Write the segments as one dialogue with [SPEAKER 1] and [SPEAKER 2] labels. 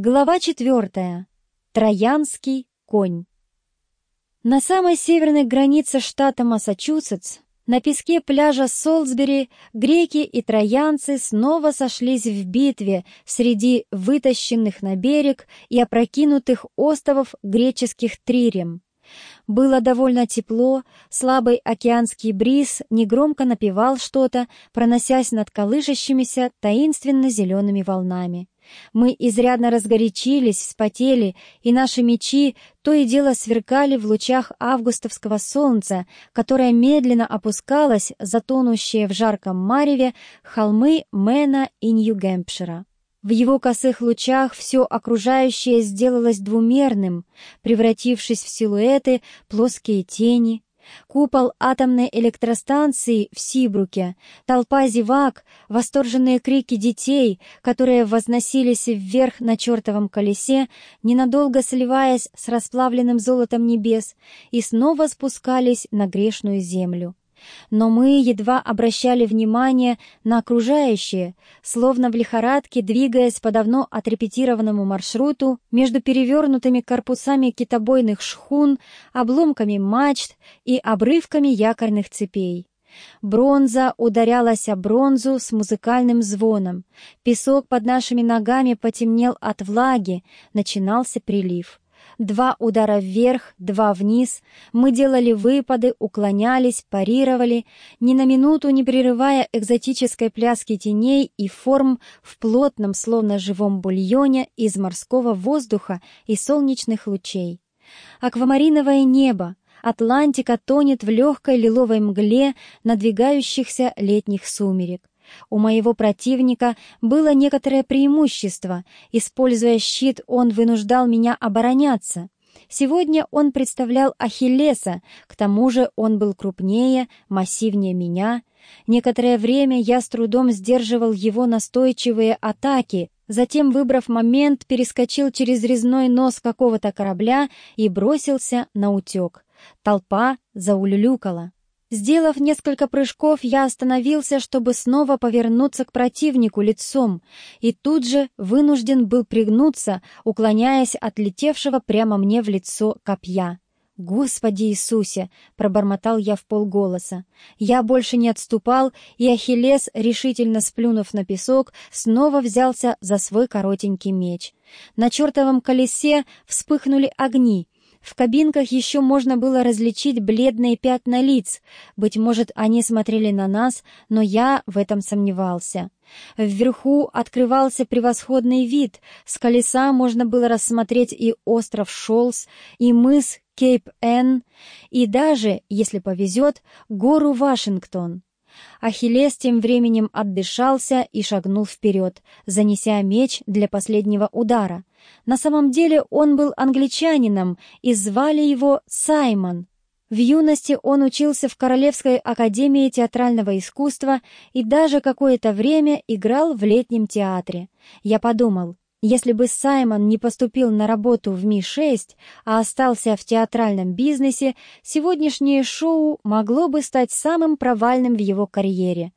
[SPEAKER 1] Глава четвертая. Троянский конь. На самой северной границе штата Массачусетс, на песке пляжа Солсбери, греки и троянцы снова сошлись в битве среди вытащенных на берег и опрокинутых островов греческих трирем. Было довольно тепло, слабый океанский бриз негромко напевал что-то, проносясь над колышащимися таинственно-зелеными волнами. Мы изрядно разгорячились, вспотели, и наши мечи то и дело сверкали в лучах августовского солнца, которое медленно опускалось за тонущие в жарком мареве холмы Мэна и Нью-Гэмпшира. В его косых лучах все окружающее сделалось двумерным, превратившись в силуэты, плоские тени. Купол атомной электростанции в Сибруке, толпа зевак, восторженные крики детей, которые возносились вверх на чертовом колесе, ненадолго сливаясь с расплавленным золотом небес, и снова спускались на грешную землю. Но мы едва обращали внимание на окружающее, словно в лихорадке, двигаясь по давно отрепетированному маршруту между перевернутыми корпусами китобойных шхун, обломками мачт и обрывками якорных цепей. Бронза ударялась о бронзу с музыкальным звоном. Песок под нашими ногами потемнел от влаги, начинался прилив. Два удара вверх, два вниз. Мы делали выпады, уклонялись, парировали, ни на минуту не прерывая экзотической пляски теней и форм в плотном, словно живом бульоне из морского воздуха и солнечных лучей. Аквамариновое небо, Атлантика тонет в легкой лиловой мгле надвигающихся летних сумерек. У моего противника было некоторое преимущество. Используя щит, он вынуждал меня обороняться. Сегодня он представлял Ахиллеса, к тому же он был крупнее, массивнее меня. Некоторое время я с трудом сдерживал его настойчивые атаки, затем, выбрав момент, перескочил через резной нос какого-то корабля и бросился на утек. Толпа заулюлюкала. Сделав несколько прыжков, я остановился, чтобы снова повернуться к противнику лицом, и тут же вынужден был пригнуться, уклоняясь от летевшего прямо мне в лицо копья. «Господи Иисусе!» — пробормотал я в полголоса. Я больше не отступал, и Ахиллес, решительно сплюнув на песок, снова взялся за свой коротенький меч. На чертовом колесе вспыхнули огни — в кабинках еще можно было различить бледные пятна лиц. Быть может, они смотрели на нас, но я в этом сомневался. Вверху открывался превосходный вид. С колеса можно было рассмотреть и остров Шолс, и мыс Кейп-Эн, и даже, если повезет, гору Вашингтон. Ахиллес тем временем отдышался и шагнул вперед, занеся меч для последнего удара. На самом деле он был англичанином, и звали его Саймон. В юности он учился в Королевской академии театрального искусства и даже какое-то время играл в летнем театре. Я подумал, если бы Саймон не поступил на работу в Ми-6, а остался в театральном бизнесе, сегодняшнее шоу могло бы стать самым провальным в его карьере.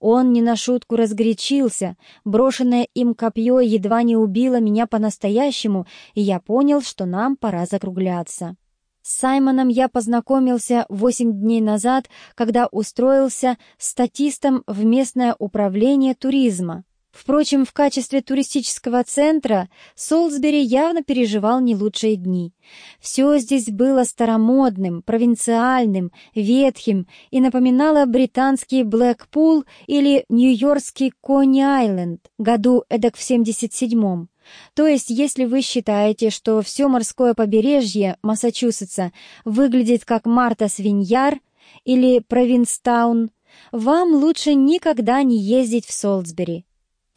[SPEAKER 1] Он не на шутку разгорячился, брошенное им копье едва не убило меня по-настоящему, и я понял, что нам пора закругляться. С Саймоном я познакомился восемь дней назад, когда устроился статистом в местное управление туризма. Впрочем, в качестве туристического центра Солсбери явно переживал не лучшие дни. Все здесь было старомодным, провинциальным, ветхим и напоминало британский Блэкпул или нью-йоркский Кони-Айленд году эдак в 77-м. То есть, если вы считаете, что все морское побережье Массачусетса выглядит как Марта Свиньяр или Провинстаун, вам лучше никогда не ездить в Солсбери.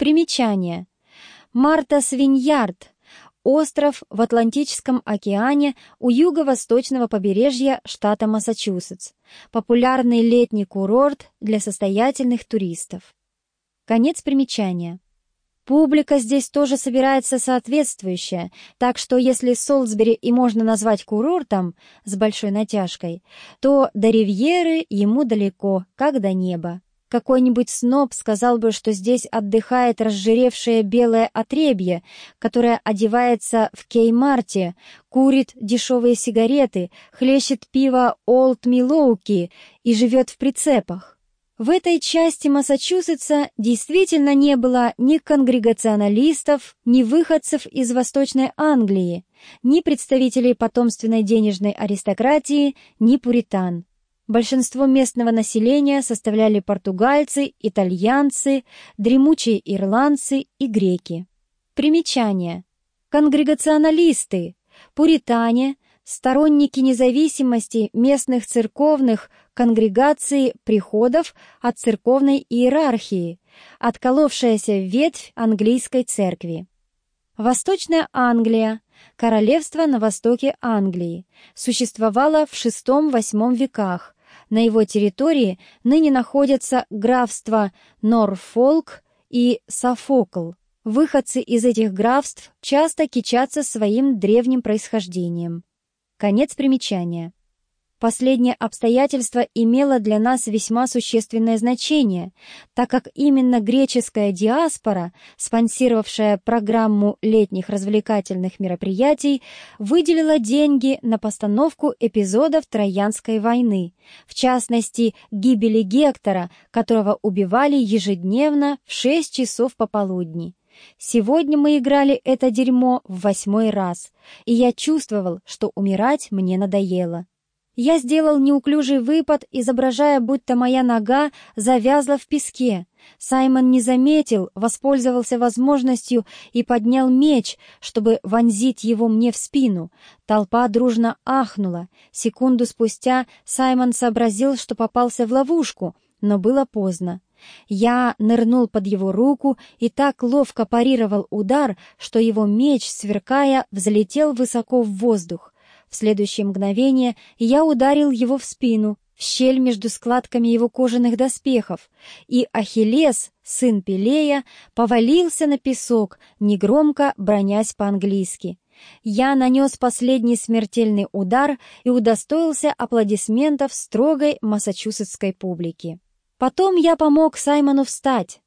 [SPEAKER 1] Примечание. Марта Свиньярд. Остров в Атлантическом океане у юго-восточного побережья штата Массачусетс. Популярный летний курорт для состоятельных туристов. Конец примечания. Публика здесь тоже собирается соответствующая, так что если Солсбери и можно назвать курортом с большой натяжкой, то до Ривьеры ему далеко, как до неба. Какой-нибудь сноб сказал бы, что здесь отдыхает разжиревшее белое отребье, которое одевается в Кей-Марте, курит дешевые сигареты, хлещет пиво Олд Милоуки и живет в прицепах. В этой части Массачусетса действительно не было ни конгрегационалистов, ни выходцев из Восточной Англии, ни представителей потомственной денежной аристократии, ни пуритан. Большинство местного населения составляли португальцы, итальянцы, дремучие ирландцы и греки. Примечание. Конгрегационалисты, пуритане, сторонники независимости местных церковных конгрегаций приходов от церковной иерархии, отколовшаяся ветвь английской церкви. Восточная Англия, королевство на востоке Англии, существовало в VI-VIII веках. На его территории ныне находятся графства Норфолк и Софокл. Выходцы из этих графств часто кичатся своим древним происхождением. Конец примечания. Последнее обстоятельство имело для нас весьма существенное значение, так как именно греческая диаспора, спонсировавшая программу летних развлекательных мероприятий, выделила деньги на постановку эпизодов Троянской войны, в частности, гибели Гектора, которого убивали ежедневно в 6 часов пополудни. Сегодня мы играли это дерьмо в восьмой раз, и я чувствовал, что умирать мне надоело. Я сделал неуклюжий выпад, изображая, будто моя нога завязла в песке. Саймон не заметил, воспользовался возможностью и поднял меч, чтобы вонзить его мне в спину. Толпа дружно ахнула. Секунду спустя Саймон сообразил, что попался в ловушку, но было поздно. Я нырнул под его руку и так ловко парировал удар, что его меч, сверкая, взлетел высоко в воздух. В следующее мгновение я ударил его в спину, в щель между складками его кожаных доспехов, и Ахиллес, сын Пелея, повалился на песок, негромко бронясь по-английски. Я нанес последний смертельный удар и удостоился аплодисментов строгой массачусетской публики. Потом я помог Саймону встать.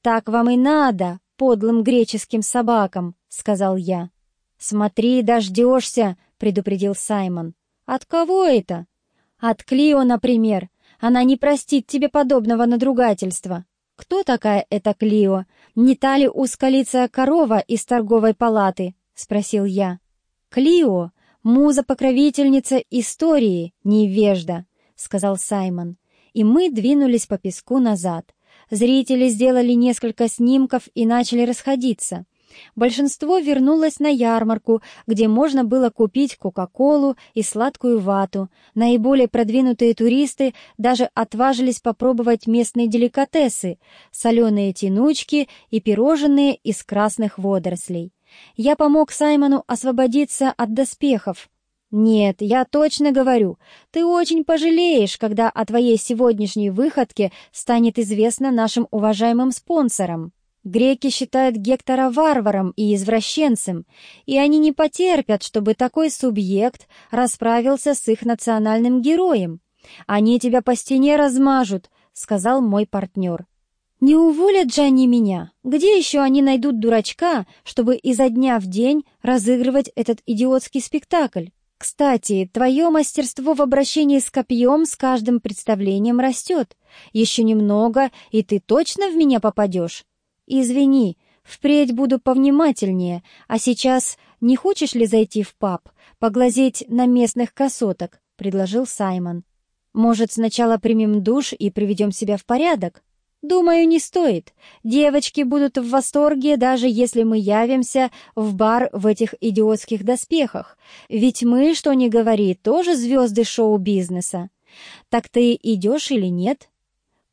[SPEAKER 1] «Так вам и надо, подлым греческим собакам», — сказал я. «Смотри, дождешься», — предупредил Саймон. «От кого это?» «От Клио, например. Она не простит тебе подобного надругательства». «Кто такая эта Клио? Не та ли узколицая корова из торговой палаты?» — спросил я. «Клио — муза-покровительница истории, невежда», — сказал Саймон и мы двинулись по песку назад. Зрители сделали несколько снимков и начали расходиться. Большинство вернулось на ярмарку, где можно было купить Кока-Колу и сладкую вату. Наиболее продвинутые туристы даже отважились попробовать местные деликатесы — соленые тянучки и пирожные из красных водорослей. Я помог Саймону освободиться от доспехов. «Нет, я точно говорю, ты очень пожалеешь, когда о твоей сегодняшней выходке станет известно нашим уважаемым спонсорам. Греки считают Гектора варваром и извращенцем, и они не потерпят, чтобы такой субъект расправился с их национальным героем. Они тебя по стене размажут», — сказал мой партнер. «Не уволят же они меня? Где еще они найдут дурачка, чтобы изо дня в день разыгрывать этот идиотский спектакль?» Кстати, твое мастерство в обращении с копьем с каждым представлением растет. Еще немного, и ты точно в меня попадешь? Извини, впредь буду повнимательнее, а сейчас не хочешь ли зайти в паб, поглазеть на местных красоток? — предложил Саймон. «Может, сначала примем душ и приведем себя в порядок?» Думаю, не стоит. Девочки будут в восторге, даже если мы явимся в бар в этих идиотских доспехах. Ведь мы, что ни говори, тоже звезды шоу-бизнеса. Так ты идешь или нет?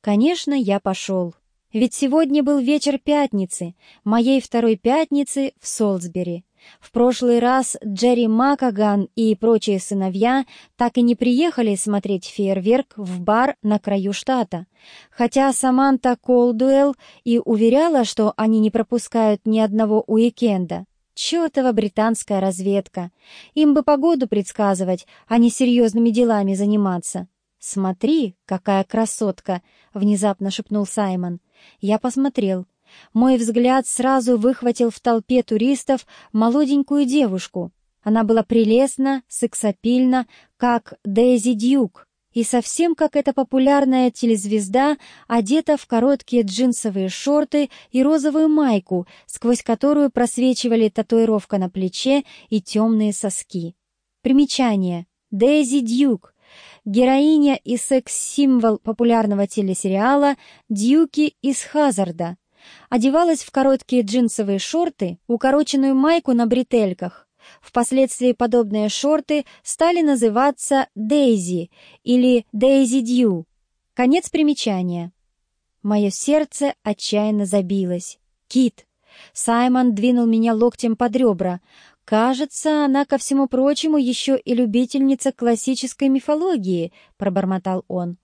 [SPEAKER 1] Конечно, я пошел. Ведь сегодня был вечер пятницы, моей второй пятницы в Солсбери. В прошлый раз Джерри Макаган и прочие сыновья так и не приехали смотреть фейерверк в бар на краю штата, хотя Саманта Колдуэлл и уверяла, что они не пропускают ни одного уикенда. Чёртова британская разведка. Им бы погоду предсказывать, а не серьезными делами заниматься. «Смотри, какая красотка!» — внезапно шепнул Саймон. Я посмотрел. Мой взгляд сразу выхватил в толпе туристов молоденькую девушку. Она была прелестна, сексапильна, как Дейзи Дьюк, и совсем как эта популярная телезвезда, одета в короткие джинсовые шорты и розовую майку, сквозь которую просвечивали татуировка на плече и темные соски. Примечание. Дейзи Дьюк героиня и секс-символ популярного телесериала «Дьюки из Хазарда». Одевалась в короткие джинсовые шорты, укороченную майку на бретельках. Впоследствии подобные шорты стали называться «Дейзи» или «Дейзи Дью». Конец примечания. Мое сердце отчаянно забилось. «Кит!» Саймон двинул меня локтем под ребра. «Кажется, она, ко всему прочему, еще и любительница классической мифологии», — пробормотал он.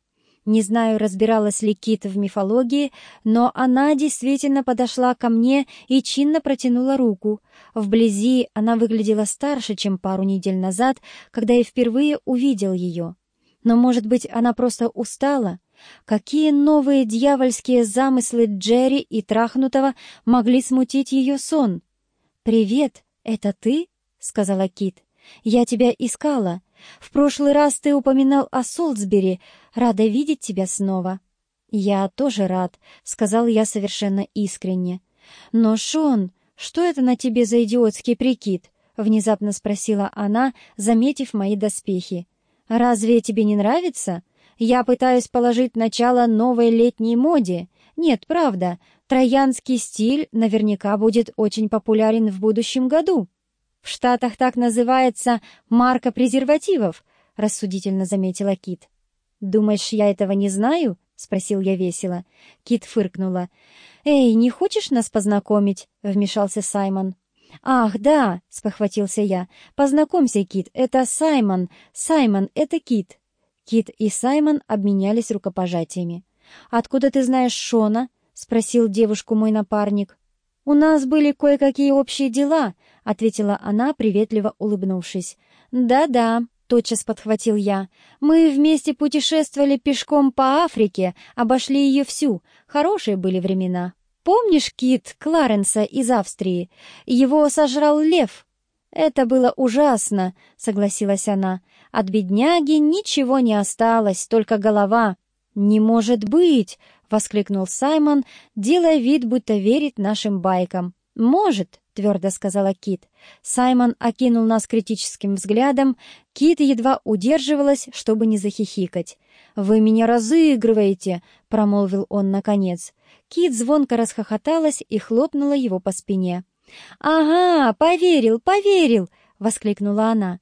[SPEAKER 1] Не знаю, разбиралась ли Кит в мифологии, но она действительно подошла ко мне и чинно протянула руку. Вблизи она выглядела старше, чем пару недель назад, когда я впервые увидел ее. Но, может быть, она просто устала? Какие новые дьявольские замыслы Джерри и Трахнутого могли смутить ее сон? «Привет!» «Это ты?» — сказала Кит. «Я тебя искала. В прошлый раз ты упоминал о Солсбери. Рада видеть тебя снова». «Я тоже рад», — сказал я совершенно искренне. «Но, Шон, что это на тебе за идиотский прикид?» — внезапно спросила она, заметив мои доспехи. «Разве тебе не нравится? Я пытаюсь положить начало новой летней моде. Нет, правда, Троянский стиль наверняка будет очень популярен в будущем году. В Штатах так называется марка презервативов, рассудительно заметила Кит. Думаешь, я этого не знаю? спросил я весело. Кит фыркнула. Эй, не хочешь нас познакомить? вмешался Саймон. «Ах, да!» — спохватился я. «Познакомься, Кит, это Саймон. Саймон, это Кит». Кит и Саймон обменялись рукопожатиями. «Откуда ты знаешь Шона?» — спросил девушку мой напарник. «У нас были кое-какие общие дела», — ответила она, приветливо улыбнувшись. «Да-да», — тотчас подхватил я. «Мы вместе путешествовали пешком по Африке, обошли ее всю. Хорошие были времена. Помнишь Кит Кларенса из Австрии? Его сожрал лев». «Это было ужасно», — согласилась она. «От бедняги ничего не осталось, только голова». «Не может быть!» — воскликнул Саймон, делая вид, будто верит нашим байкам. «Может», — твердо сказала Кит. Саймон окинул нас критическим взглядом. Кит едва удерживалась, чтобы не захихикать. «Вы меня разыгрываете», — промолвил он наконец. Кит звонко расхохоталась и хлопнула его по спине. «Ага, поверил, поверил!» — воскликнула она.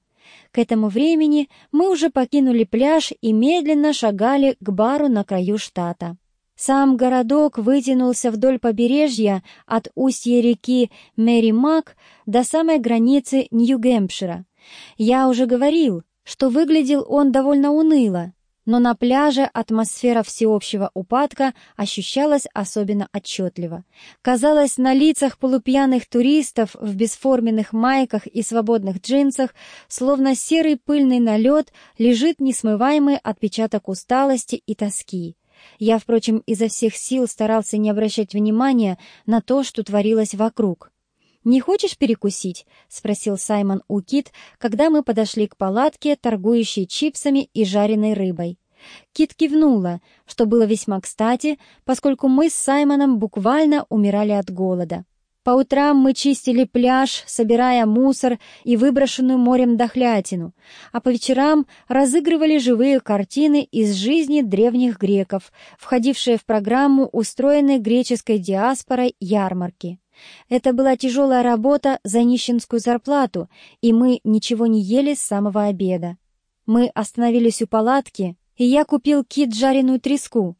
[SPEAKER 1] К этому времени мы уже покинули пляж и медленно шагали к бару на краю штата. Сам городок вытянулся вдоль побережья от устья реки Мэри-Мак до самой границы Нью-Гэмпшира. Я уже говорил, что выглядел он довольно уныло, но на пляже атмосфера всеобщего упадка ощущалась особенно отчетливо. Казалось, на лицах полупьяных туристов в бесформенных майках и свободных джинсах, словно серый пыльный налет, лежит несмываемый отпечаток усталости и тоски. Я, впрочем, изо всех сил старался не обращать внимания на то, что творилось вокруг. «Не хочешь перекусить?» — спросил Саймон у Кит, когда мы подошли к палатке, торгующей чипсами и жареной рыбой. Кит кивнула, что было весьма кстати, поскольку мы с Саймоном буквально умирали от голода. По утрам мы чистили пляж, собирая мусор и выброшенную морем дохлятину, а по вечерам разыгрывали живые картины из жизни древних греков, входившие в программу устроенной греческой диаспорой ярмарки. Это была тяжелая работа за нищенскую зарплату, и мы ничего не ели с самого обеда. Мы остановились у палатки, и я купил кит жареную треску.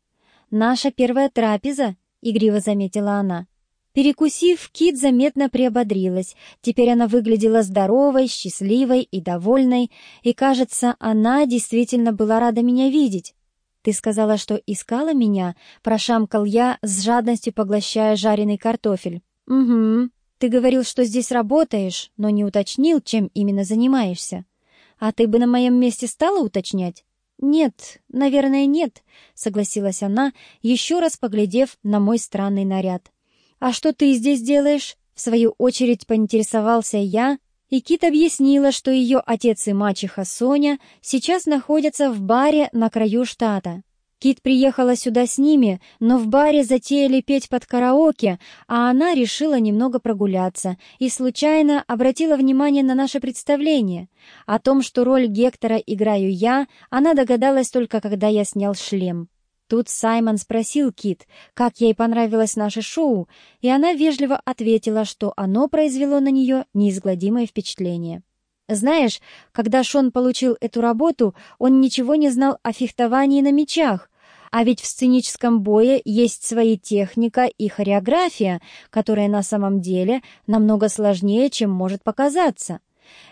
[SPEAKER 1] «Наша первая трапеза», — игриво заметила она. Перекусив, Кит заметно приободрилась. Теперь она выглядела здоровой, счастливой и довольной, и, кажется, она действительно была рада меня видеть. «Ты сказала, что искала меня?» — прошамкал я, с жадностью поглощая жареный картофель. «Угу. Ты говорил, что здесь работаешь, но не уточнил, чем именно занимаешься. А ты бы на моем месте стала уточнять?» «Нет, наверное, нет», — согласилась она, еще раз поглядев на мой странный наряд. «А что ты здесь делаешь?» В свою очередь поинтересовался я, и Кит объяснила, что ее отец и мачеха Соня сейчас находятся в баре на краю штата. Кит приехала сюда с ними, но в баре затеяли петь под караоке, а она решила немного прогуляться и случайно обратила внимание на наше представление. О том, что роль Гектора играю я, она догадалась только когда я снял шлем. Тут Саймон спросил Кит, как ей понравилось наше шоу, и она вежливо ответила, что оно произвело на нее неизгладимое впечатление. Знаешь, когда Шон получил эту работу, он ничего не знал о фехтовании на мечах, а ведь в сценическом бое есть свои техника и хореография, которая на самом деле намного сложнее, чем может показаться.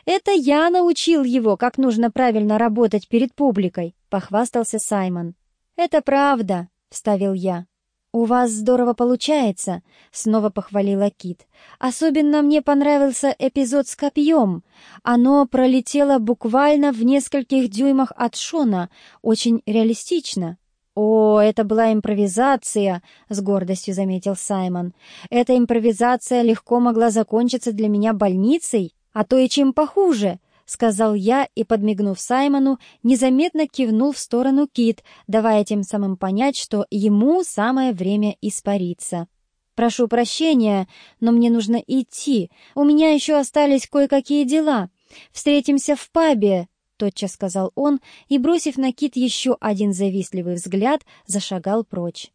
[SPEAKER 1] «Это я научил его, как нужно правильно работать перед публикой», — похвастался Саймон. «Это правда», — вставил я. «У вас здорово получается», — снова похвалила Кит. «Особенно мне понравился эпизод с копьем. Оно пролетело буквально в нескольких дюймах от Шона, очень реалистично». «О, это была импровизация», — с гордостью заметил Саймон. «Эта импровизация легко могла закончиться для меня больницей, а то и чем похуже. — сказал я и, подмигнув Саймону, незаметно кивнул в сторону Кит, давая тем самым понять, что ему самое время испариться. «Прошу прощения, но мне нужно идти. У меня еще остались кое-какие дела. Встретимся в пабе», — тотчас сказал он и, бросив на Кит еще один завистливый взгляд, зашагал прочь.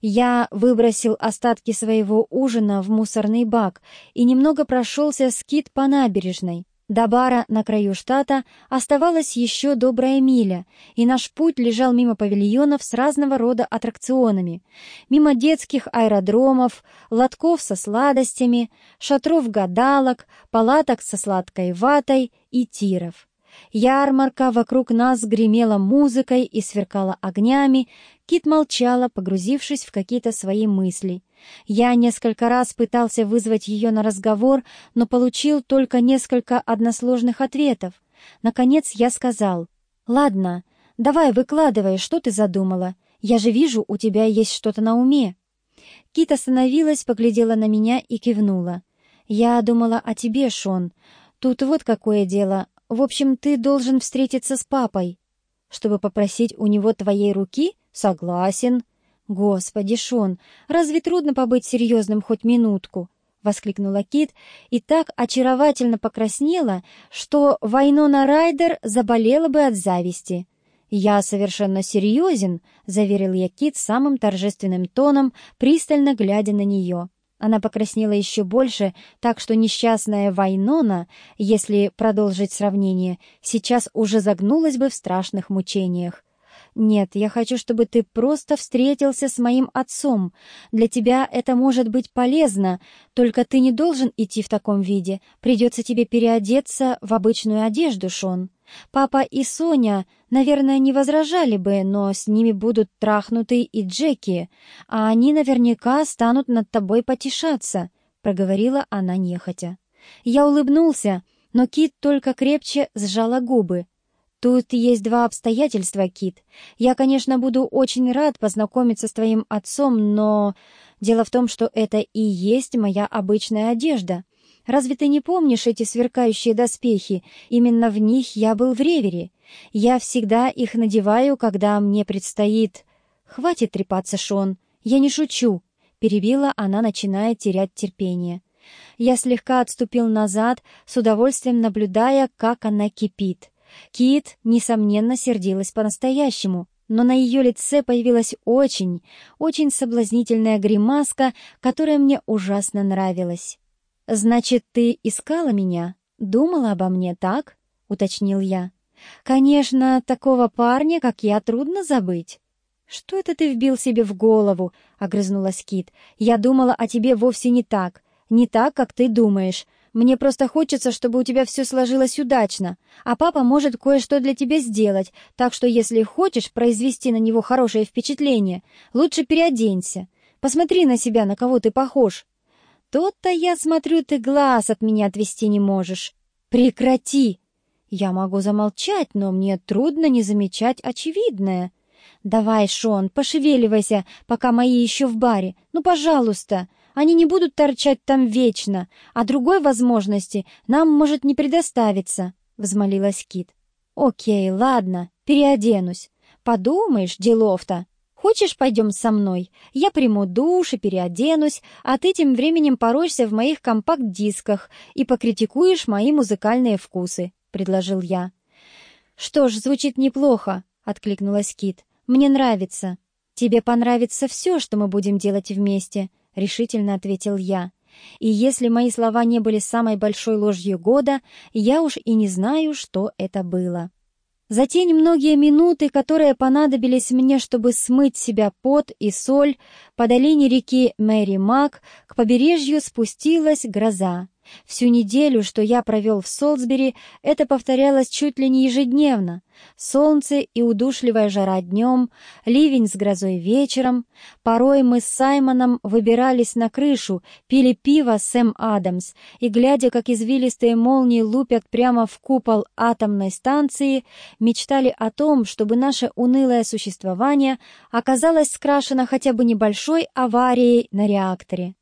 [SPEAKER 1] Я выбросил остатки своего ужина в мусорный бак и немного прошелся с Кит по набережной. До бара на краю штата оставалась еще добрая миля, и наш путь лежал мимо павильонов с разного рода аттракционами, мимо детских аэродромов, лотков со сладостями, шатров гадалок, палаток со сладкой ватой и тиров. Ярмарка вокруг нас гремела музыкой и сверкала огнями, Кит молчала, погрузившись в какие-то свои мысли. Я несколько раз пытался вызвать ее на разговор, но получил только несколько односложных ответов. Наконец я сказал, «Ладно, давай выкладывай, что ты задумала. Я же вижу, у тебя есть что-то на уме». Кит остановилась, поглядела на меня и кивнула. «Я думала о тебе, Шон. Тут вот какое дело. В общем, ты должен встретиться с папой. Чтобы попросить у него твоей руки? Согласен. Господи, Шон, разве трудно побыть серьезным хоть минутку? — воскликнула Кит и так очаровательно покраснела, что Вайнона Райдер заболела бы от зависти. «Я совершенно серьезен», — заверил я Кит самым торжественным тоном, пристально глядя на нее. Она покраснела еще больше, так что несчастная Вайнона, если продолжить сравнение, сейчас уже загнулась бы в страшных мучениях. «Нет, я хочу, чтобы ты просто встретился с моим отцом. Для тебя это может быть полезно, только ты не должен идти в таком виде. Придется тебе переодеться в обычную одежду, Шон». Папа и Соня, наверное, не возражали бы, но с ними будут трахнуты и Джеки, а они наверняка станут над тобой потешаться», — проговорила она нехотя. Я улыбнулся, но Кит только крепче сжала губы. «Тут есть два обстоятельства, Кит. Я, конечно, буду очень рад познакомиться с твоим отцом, но дело в том, что это и есть моя обычная одежда. Разве ты не помнишь эти сверкающие доспехи? Именно в них я был в ревере. Я всегда их надеваю, когда мне предстоит... Хватит трепаться, Шон. Я не шучу. Перебила она, начиная терять терпение. Я слегка отступил назад, с удовольствием наблюдая, как она кипит. Кит, несомненно, сердилась по-настоящему, но на ее лице появилась очень, очень соблазнительная гримаска, которая мне ужасно нравилась. «Значит, ты искала меня? Думала обо мне, так?» — уточнил я. «Конечно, такого парня, как я, трудно забыть». «Что это ты вбил себе в голову?» — огрызнулась Кит. «Я думала о тебе вовсе не так. Не так, как ты думаешь. Мне просто хочется, чтобы у тебя все сложилось удачно. А папа может кое-что для тебя сделать, так что если хочешь произвести на него хорошее впечатление, лучше переоденься. Посмотри на себя, на кого ты похож. «То-то, я смотрю, ты глаз от меня отвести не можешь. Прекрати!» Я могу замолчать, но мне трудно не замечать очевидное. Давай, Шон, пошевеливайся, пока мои еще в баре. Ну, пожалуйста. Они не будут торчать там вечно, а другой возможности нам может не предоставиться, — взмолилась Кит. Окей, ладно, переоденусь. Подумаешь, делов-то. Хочешь, пойдем со мной? Я приму душ и переоденусь, а ты тем временем поройся в моих компакт-дисках и покритикуешь мои музыкальные вкусы», — предложил я. «Что ж, звучит неплохо», — откликнулась Кит. «Мне нравится». «Тебе понравится все, что мы будем делать вместе», — решительно ответил я. И если мои слова не были самой большой ложью года, я уж и не знаю, что это было. За те немногие минуты, которые понадобились мне, чтобы смыть себя пот и соль, по долине реки Мэри Мак к побережью спустилась гроза. Всю неделю, что я провел в Солсбери, это повторялось чуть ли не ежедневно. Солнце и удушливая жара днем, ливень с грозой вечером. Порой мы с Саймоном выбирались на крышу, пили пиво Сэм Адамс, и, глядя, как извилистые молнии лупят прямо в купол атомной станции, мечтали о том, чтобы наше унылое существование оказалось скрашено хотя бы небольшой аварией на реакторе.